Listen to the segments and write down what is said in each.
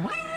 What?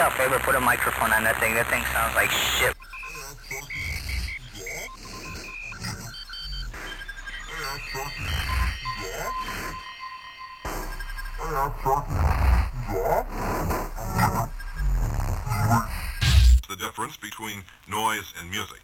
shop ever put a microphone on that thing. That thing sounds like shit. The difference between noise and music.